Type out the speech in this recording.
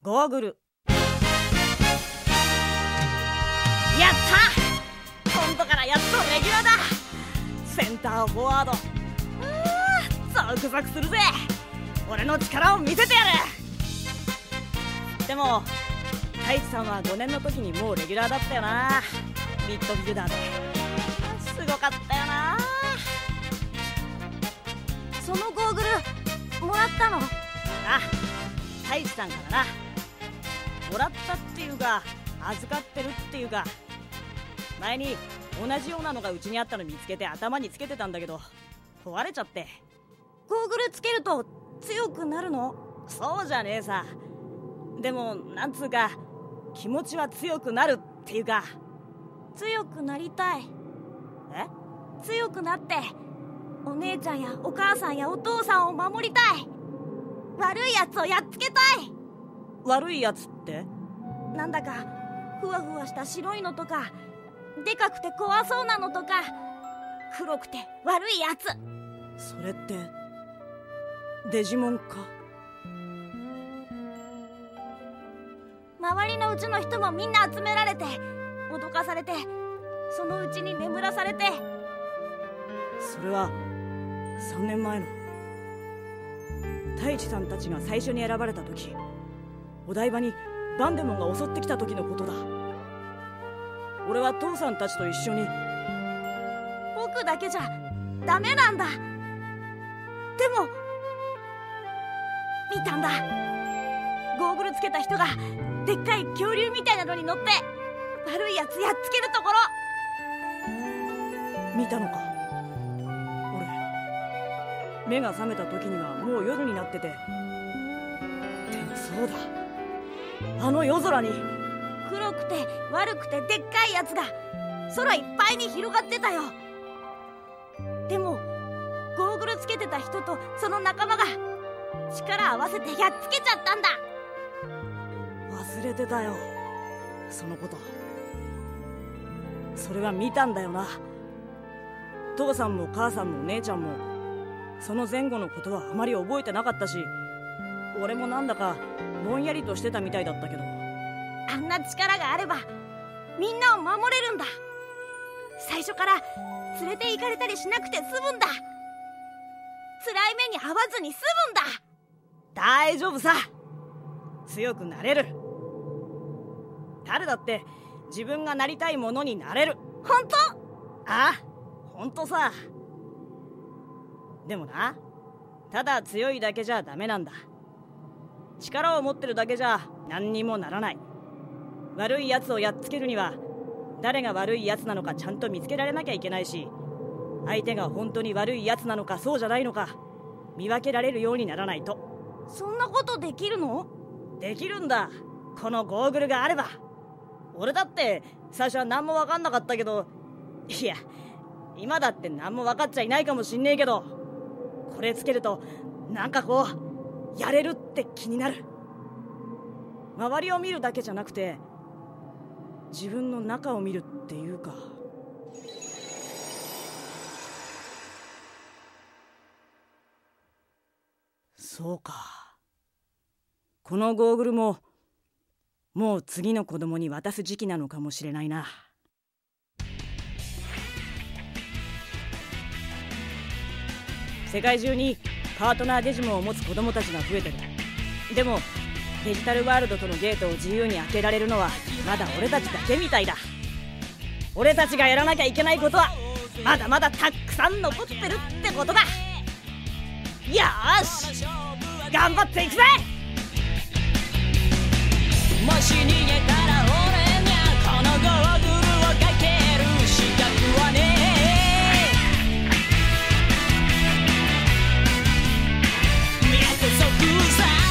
ゴーグル。やった！今度からやっとレギュラーだ！センターフォワード。あザクザクするぜ！俺の力を見せてやる！でも太一さんは5年の時にもうレギュラーだったよな。ミッドフィルダーで。すごかったよな。そのゴーグルもらったの？あ太一さんからな。もらったっていうか預かってるっていうか前に同じようなのがうちにあったの見つけて頭につけてたんだけど壊れちゃって。ゴーグルつけると強くなるの？そうじゃねえさ。でもなんつうか気持ちは強くなるっていうか。強くなりたい。え？強くなってお姉ちゃんやお母さんやお父さんを守りたい。悪いやつをやっつけたい悪いやつって？なんだかふわふわした白いのとかでかくて怖そうなのとか黒くて悪いやつ。それってデジモンか？周りのうちの人もみんな集められて脅かされてそのうちに眠らされて。それは3年前の太一さんたちが最初に選ばれた時お台場にバンデモンが襲ってきた時のことだ。俺は父さんたちと一緒に。僕だけじゃダメなんだ。でも見たんだ。ゴーグルつけた人がでっかい恐竜みたいなのに乗って悪いやつやっつけるところ。見たのか。俺目が覚めた時にはもう夜になってて。でもそうだあの夜空に。黒くて悪くてでっかいやつが空いっぱいに広がってたよ。でもゴーグルつけてた人とその仲間が力合わせてやっつけちゃったんだ。忘れてたよ。そのこと。それは見たんだよな。父さんも母さんも姉ちゃんもその前後のことはあまり覚えてなかったし俺もなんだかぼんやりとしてたみたいだったけど。あんな力があればみんなを守れるんだ。最初から連れて行かれたりしなくて済むんだ。辛い目に遭わずに済むんだ。大丈夫さ。強くなれる。誰だって自分がなりたいものになれる。本当？ああ本当さ。でもなただ強いだけじゃダメなんだ力を持ってるだけじゃ何にもならない。悪い奴をやっつけるには誰が悪い奴なのかちゃんと見つけられなきゃいけないし相手が本当に悪い奴なのかそうじゃないのか見分けられるようにならないと。そんなことできるの？できるんだ。このゴーグルがあれば。俺だって最初は何も分かんなかったけどいや今だって何も分かっちゃいないかもしんねえけどこれつけるとなんかこうやれるって気になる。周りを見るだけじゃなくて自分の中を見るっていうか。そうか。このゴーグルももう次の子供に渡す時期なのかもしれないな。世界中にパートナーデジモンを持つ子供たちが増えてる。でもデジタルワールドとのゲートを自由に開けられるのはまだ俺たちだけみたいだ。俺たちがやらなきゃいけないことはまだまだたくさん残ってるってことだ。よし頑張っていくぜ。もし逃げた inside